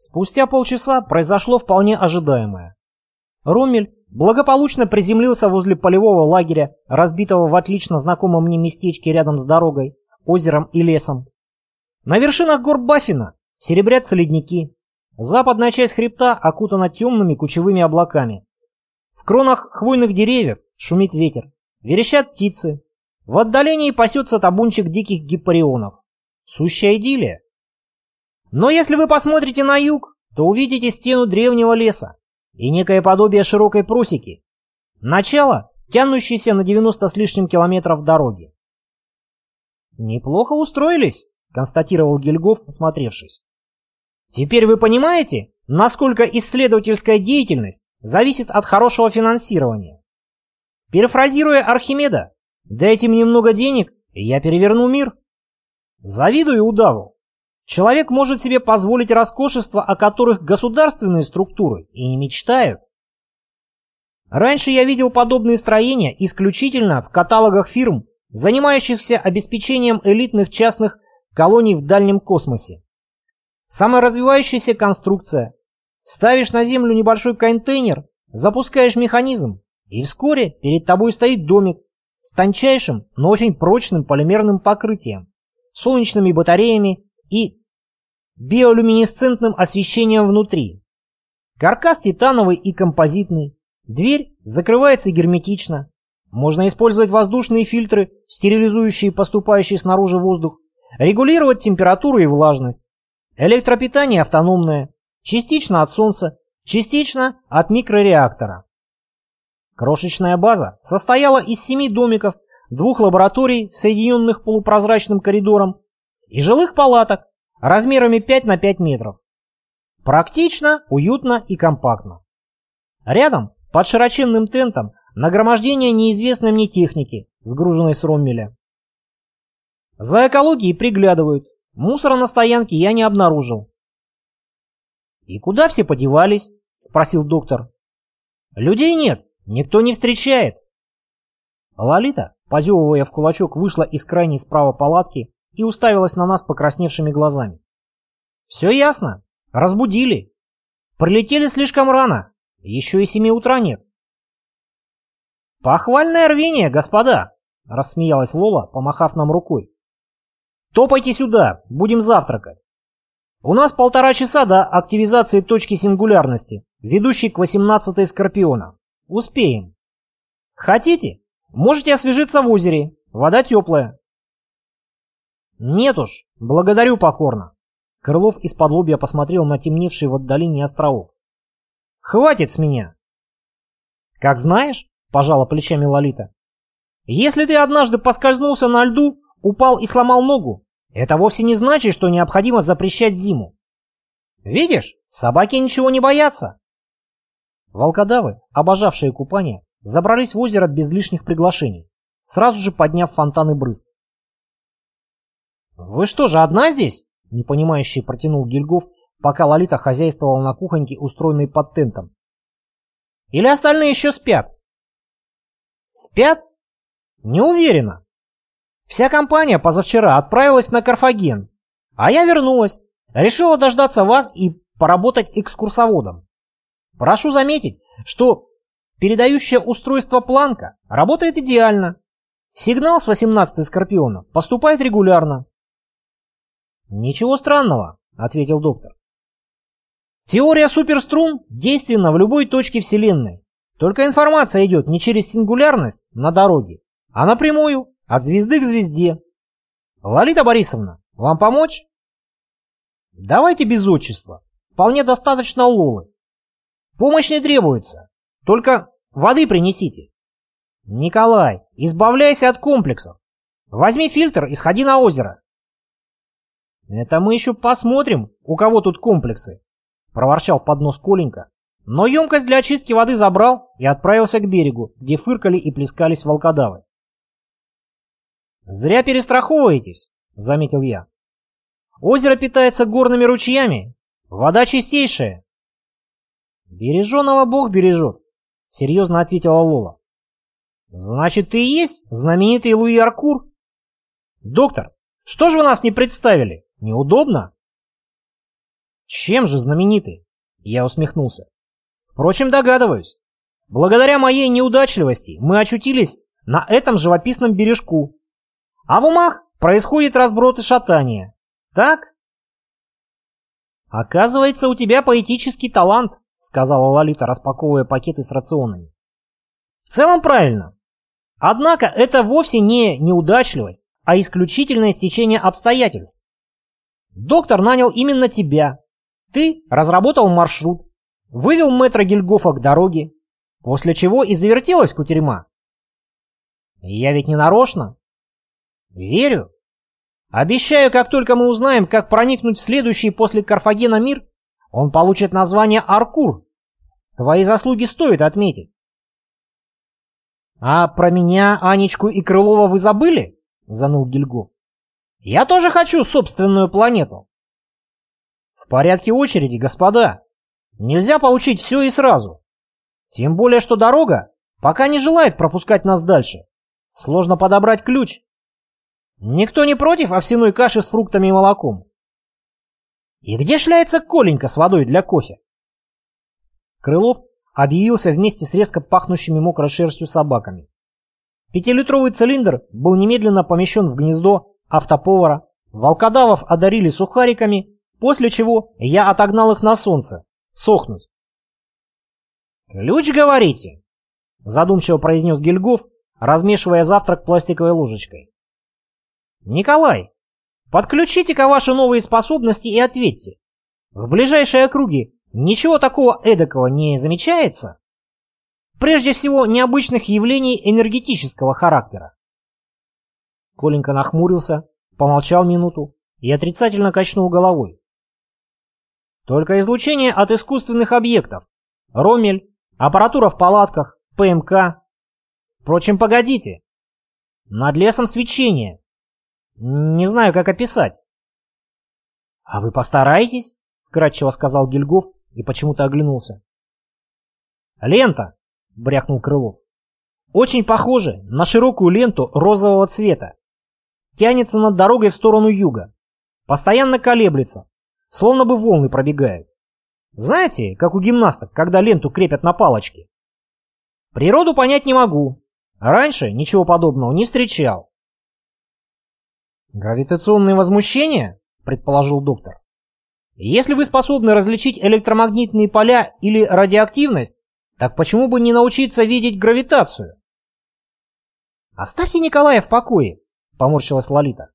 Спустя полчаса произошло вполне ожидаемое. Румель благополучно приземлился возле полевого лагеря, разбитого в отлично знакомом мне местечке рядом с дорогой, озером и лесом. На вершинах гор Баффина серебрятся ледники. Западная часть хребта окутана темными кучевыми облаками. В кронах хвойных деревьев шумит ветер, верещат птицы. В отдалении пасется табунчик диких гиппарионов. Сущая идиллия. Но если вы посмотрите на юг, то увидите стену древнего леса и некое подобие широкой просеки. Начало, тянущееся на 90 с лишним километров дороги. «Неплохо устроились», — констатировал Гильгоф, осмотревшись. «Теперь вы понимаете, насколько исследовательская деятельность зависит от хорошего финансирования? Перефразируя Архимеда, дайте мне немного денег, и я переверну мир. Завидую удаву. Человек может себе позволить роскошества, о которых государственные структуры и не мечтают. Раньше я видел подобные строения исключительно в каталогах фирм, занимающихся обеспечением элитных частных колоний в дальнем космосе. Саморазвивающаяся конструкция. Ставишь на Землю небольшой контейнер, запускаешь механизм, и вскоре перед тобой стоит домик с тончайшим, но очень прочным полимерным покрытием, солнечными батареями и биолюминесцентным освещением внутри. Каркас титановый и композитный. Дверь закрывается герметично. Можно использовать воздушные фильтры, стерилизующие поступающий снаружи воздух, регулировать температуру и влажность. Электропитание автономное, частично от солнца, частично от микрореактора. Крошечная база состояла из семи домиков, двух лабораторий, соединенных полупрозрачным коридором, и жилых палаток размерами 5 на 5 метров. Практично, уютно и компактно. Рядом, под широченным тентом, нагромождение неизвестной мне техники, сгруженной с Роммеля. За экологией приглядывают. Мусора на стоянке я не обнаружил. «И куда все подевались?» — спросил доктор. «Людей нет, никто не встречает». Лолита, позевывая в кулачок, вышла из крайней справа палатки и уставилась на нас покрасневшими глазами. «Все ясно. Разбудили. Прилетели слишком рано. Еще и семи утра нет». «Похвальное рвение, господа!» — рассмеялась Лола, помахав нам рукой. «Топайте сюда, будем завтракать. У нас полтора часа до активизации точки сингулярности, ведущей к 18-й Скорпиона. Успеем. Хотите? Можете освежиться в озере. Вода теплая. «Нет уж, благодарю покорно». Крылов из-под лобья посмотрел на темневший в отдалении островок. «Хватит с меня!» «Как знаешь», — пожала плечами Лолита, «если ты однажды поскользнулся на льду, упал и сломал ногу, это вовсе не значит, что необходимо запрещать зиму. Видишь, собаки ничего не боятся». Волкодавы, обожавшие купание, забрались в озеро без лишних приглашений, сразу же подняв фонтаны брызг. «Вы что же, одна здесь?» — непонимающий протянул Гильгоф, пока Лолита хозяйствовала на кухоньке, устроенной под тентом. «Или остальные еще спят?» «Спят? Не уверена. Вся компания позавчера отправилась на Карфаген, а я вернулась, решила дождаться вас и поработать экскурсоводом. Прошу заметить, что передающее устройство планка работает идеально. Сигнал с 18-й Скорпиона поступает регулярно, «Ничего странного», — ответил доктор. «Теория суперструн действенна в любой точке Вселенной. Только информация идет не через сингулярность на дороге, а напрямую, от звезды к звезде. Лолита Борисовна, вам помочь?» «Давайте без отчества. Вполне достаточно Лолы. Помощь не требуется. Только воды принесите». «Николай, избавляйся от комплексов. Возьми фильтр и сходи на озеро. «Это мы еще посмотрим, у кого тут комплексы», — проворчал под нос Коленька. Но емкость для очистки воды забрал и отправился к берегу, где фыркали и плескались волкодавы. «Зря перестраховываетесь», — заметил я. «Озеро питается горными ручьями, вода чистейшая». «Береженого Бог бережет», — серьезно ответила Лола. «Значит, ты и есть знаменитый Луи Аркур?» «Доктор, что же вы нас не представили?» Неудобно? Чем же знамениты? Я усмехнулся. Впрочем, догадываюсь. Благодаря моей неудачливости мы очутились на этом живописном бережку. А в умах происходит разброд и шатание. Так? Оказывается, у тебя поэтический талант, сказала Лолита, распаковывая пакеты с рационами. В целом правильно. Однако это вовсе не неудачливость, а исключительное стечение обстоятельств. Доктор нанял именно тебя. Ты разработал маршрут, вывел мэтра Гильгофа к дороге, после чего и завертелась кутерьма. Я ведь не нарочно. Верю. Обещаю, как только мы узнаем, как проникнуть в следующий после Карфагена мир, он получит название Аркур. Твои заслуги стоит отметить. А про меня, Анечку и Крылова вы забыли? Занул Гильгоф. Я тоже хочу собственную планету. В порядке очереди, господа. Нельзя получить все и сразу. Тем более, что дорога пока не желает пропускать нас дальше. Сложно подобрать ключ. Никто не против овсяной каши с фруктами и молоком. И где шляется Коленька с водой для кофе? Крылов объявился вместе с резко пахнущими мокрой шерстью собаками. Пятилитровый цилиндр был немедленно помещен в гнездо автоповара, волкодавов одарили сухариками, после чего я отогнал их на солнце, сохнуть. «Ключ, говорите?» — задумчиво произнес Гильгоф, размешивая завтрак пластиковой ложечкой. «Николай, подключите-ка ваши новые способности и ответьте. В ближайшей округе ничего такого эдакого не замечается? Прежде всего, необычных явлений энергетического характера». Коленька нахмурился, помолчал минуту и отрицательно качнул головой. Только излучение от искусственных объектов. Ромель, аппаратура в палатках, ПМК. Впрочем, погодите. Над лесом свечение. Не знаю, как описать. А вы постарайтесь, кратчево сказал Гильгоф и почему-то оглянулся. Лента, брякнул Крылов. Очень похоже на широкую ленту розового цвета. Тянется над дорогой в сторону юга. Постоянно колеблется, словно бы волны пробегают. Знаете, как у гимнасток, когда ленту крепят на палочке? Природу понять не могу. Раньше ничего подобного не встречал. «Гравитационные возмущения?» – предположил доктор. «Если вы способны различить электромагнитные поля или радиоактивность, так почему бы не научиться видеть гравитацию?» «Оставьте Николая в покое», – поморщилась Лолита.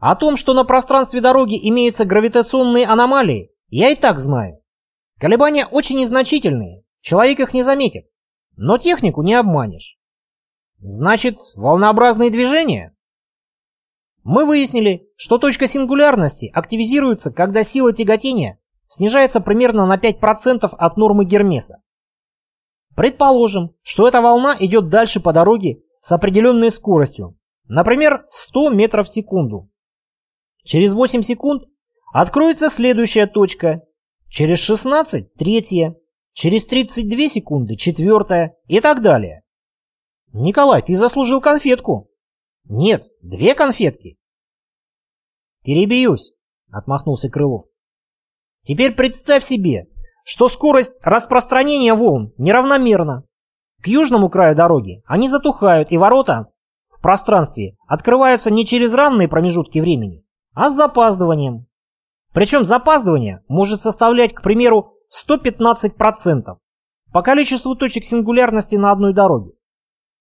«О том, что на пространстве дороги имеются гравитационные аномалии, я и так знаю. Колебания очень незначительные, человек их не заметит, но технику не обманешь. Значит, волнообразные движения?» Мы выяснили, что точка сингулярности активизируется, когда сила тяготения снижается примерно на 5% от нормы Гермеса. Предположим, что эта волна идет дальше по дороге с определенной скоростью, например, 100 метров в секунду. Через 8 секунд откроется следующая точка, через 16 – третья, через 32 секунды – четвертая и так далее. Николай, ты заслужил конфетку. Нет, две конфетки. Перебьюсь, отмахнулся Крылов. Теперь представь себе, что скорость распространения волн неравномерна. К южному краю дороги они затухают, и ворота пространстве открываются не через равные промежутки времени, а с запаздыванием. Причем запаздывание может составлять, к примеру, 115% по количеству точек сингулярности на одной дороге.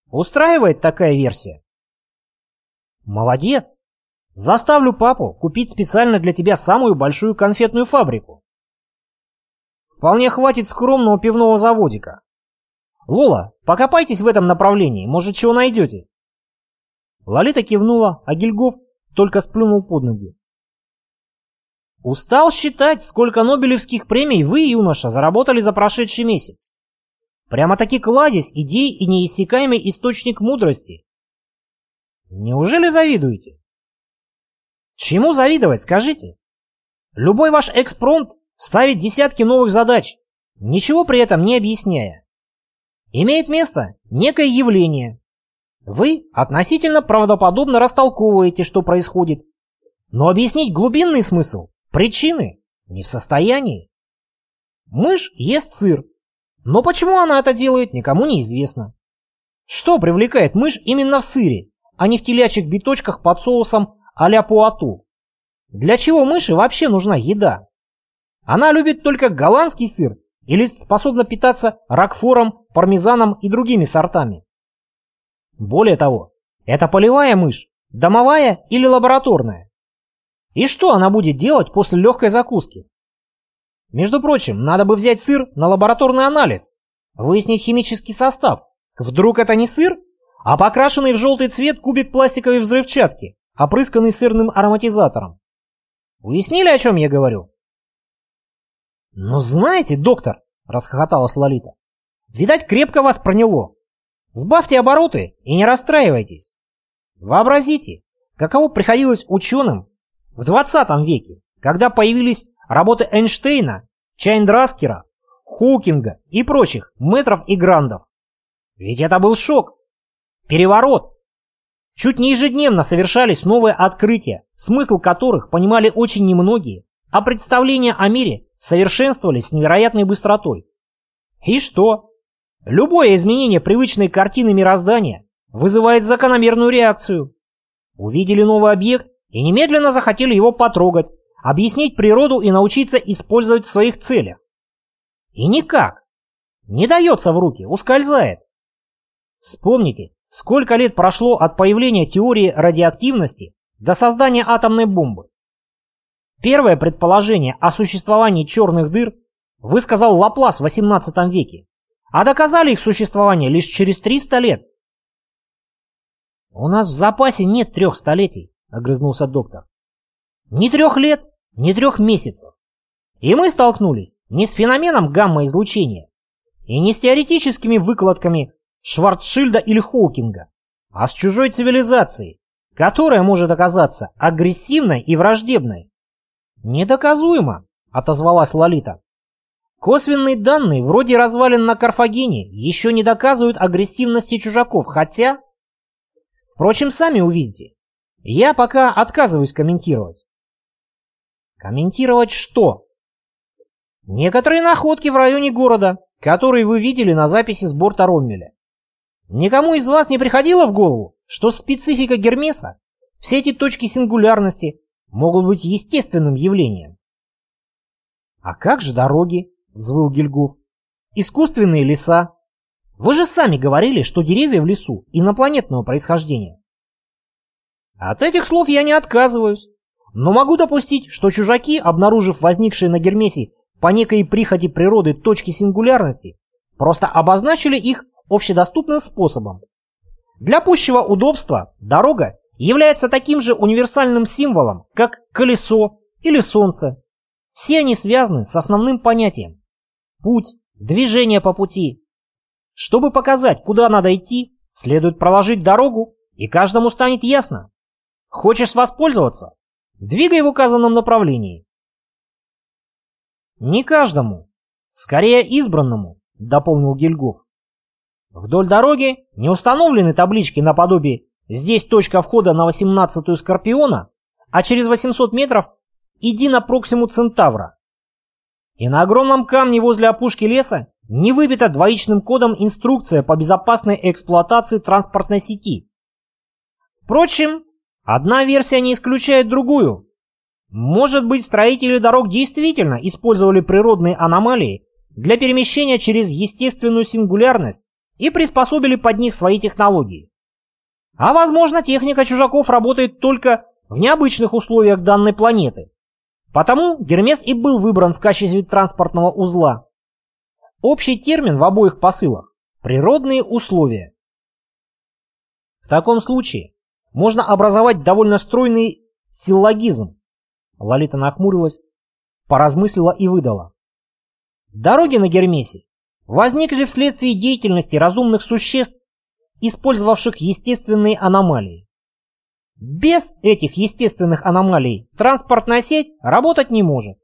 Устраивает такая версия? Молодец! Заставлю папу купить специально для тебя самую большую конфетную фабрику. Вполне хватит скромного пивного заводика. Лола, покопайтесь в этом направлении, может, чего найдете. Лолита кивнула, а Гильгоф только сплюнул под ноги. Устал считать, сколько нобелевских премий вы, юноша, заработали за прошедший месяц. Прямо-таки кладезь идей и неиссякаемый источник мудрости. Неужели завидуете? Чему завидовать, скажите? Любой ваш экспромт ставит десятки новых задач, ничего при этом не объясняя. Имеет место некое явление. Вы относительно правдоподобно растолковываете, что происходит. Но объяснить глубинный смысл, причины Не в состоянии. Мышь ест сыр. Но почему она это делает, никому не известно. Что привлекает мышь именно в сыре, а не в телячьих биточках под соусом а-ля пуату? Для чего мыши вообще нужна еда? Она любит только голландский сыр или способна питаться ракфором, пармезаном и другими сортами. Более того, это полевая мышь, домовая или лабораторная. И что она будет делать после легкой закуски? Между прочим, надо бы взять сыр на лабораторный анализ, выяснить химический состав. Вдруг это не сыр, а покрашенный в желтый цвет кубик пластиковой взрывчатки, опрысканный сырным ароматизатором. Уяснили, о чем я говорю? «Ну знаете, доктор», — расхохоталась Лолита, — «видать, крепко вас проняло. Сбавьте обороты и не расстраивайтесь. Вообразите, каково приходилось ученым в 20 веке, когда появились работы Эйнштейна, Чайндраскера, Хокинга и прочих метров и грандов. Ведь это был шок. Переворот. Чуть не ежедневно совершались новые открытия, смысл которых понимали очень немногие, а представления о мире совершенствовались с невероятной быстротой. И что? Любое изменение привычной картины мироздания вызывает закономерную реакцию. Увидели новый объект и немедленно захотели его потрогать, объяснить природу и научиться использовать в своих целях. И никак. Не дается в руки, ускользает. Вспомните, сколько лет прошло от появления теории радиоактивности до создания атомной бомбы. Первое предположение о существовании черных дыр высказал Лаплас в XVIII веке, а доказали их существование лишь через 300 лет. «У нас в запасе нет трех столетий», — огрызнулся доктор. «Ни трех лет, ни трех месяцев. И мы столкнулись не с феноменом гамма-излучения и не с теоретическими выкладками Шварцшильда или Хоукинга, а с чужой цивилизацией, которая может оказаться агрессивной и враждебной. «Недоказуемо», — отозвалась Лолита. «Косвенные данные, вроде развалин на Карфагене, еще не доказывают агрессивности чужаков, хотя...» Впрочем, сами увидите. Я пока отказываюсь комментировать. Комментировать что? Некоторые находки в районе города, которые вы видели на записи с борта Роммеля. Никому из вас не приходило в голову, что специфика Гермеса, все эти точки сингулярности, могут быть естественным явлением. «А как же дороги?» — взвыл Гильгоф. «Искусственные леса. Вы же сами говорили, что деревья в лесу инопланетного происхождения». От этих слов я не отказываюсь, но могу допустить, что чужаки, обнаружив возникшие на Гермесе по некой прихоти природы точки сингулярности, просто обозначили их общедоступным способом. Для пущего удобства дорога является таким же универсальным символом, как колесо или солнце. Все они связаны с основным понятием – путь, движение по пути. Чтобы показать, куда надо идти, следует проложить дорогу, и каждому станет ясно. Хочешь воспользоваться? Двигай в указанном направлении. Не каждому, скорее избранному, дополнил Гильгоф. Вдоль дороги не установлены таблички наподобие Здесь точка входа на 18-ю Скорпиона, а через 800 метров иди на Проксиму Центавра. И на огромном камне возле опушки леса не выбита двоичным кодом инструкция по безопасной эксплуатации транспортной сети. Впрочем, одна версия не исключает другую. Может быть, строители дорог действительно использовали природные аномалии для перемещения через естественную сингулярность и приспособили под них свои технологии. А возможно, техника чужаков работает только в необычных условиях данной планеты. Потому Гермес и был выбран в качестве транспортного узла. Общий термин в обоих посылах – природные условия. В таком случае можно образовать довольно стройный силлогизм. Лолита нахмурилась, поразмыслила и выдала. Дороги на Гермесе возникли вследствие деятельности разумных существ использовавших естественные аномалии. Без этих естественных аномалий транспортная сеть работать не может.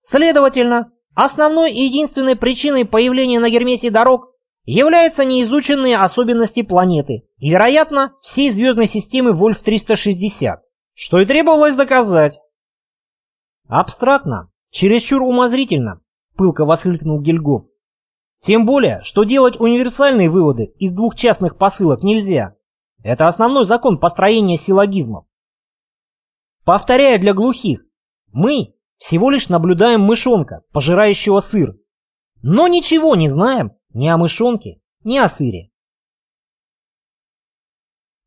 Следовательно, основной и единственной причиной появления на Гермесе дорог являются неизученные особенности планеты и, вероятно, всей звездной системы Вольф-360, что и требовалось доказать. Абстрактно, Чересчур умозрительно, пылко воскликнул Гильгоф. Тем более, что делать универсальные выводы из двух частных посылок нельзя. Это основной закон построения силлогизмов. Повторяю для глухих, мы всего лишь наблюдаем мышонка, пожирающего сыр. Но ничего не знаем ни о мышонке, ни о сыре.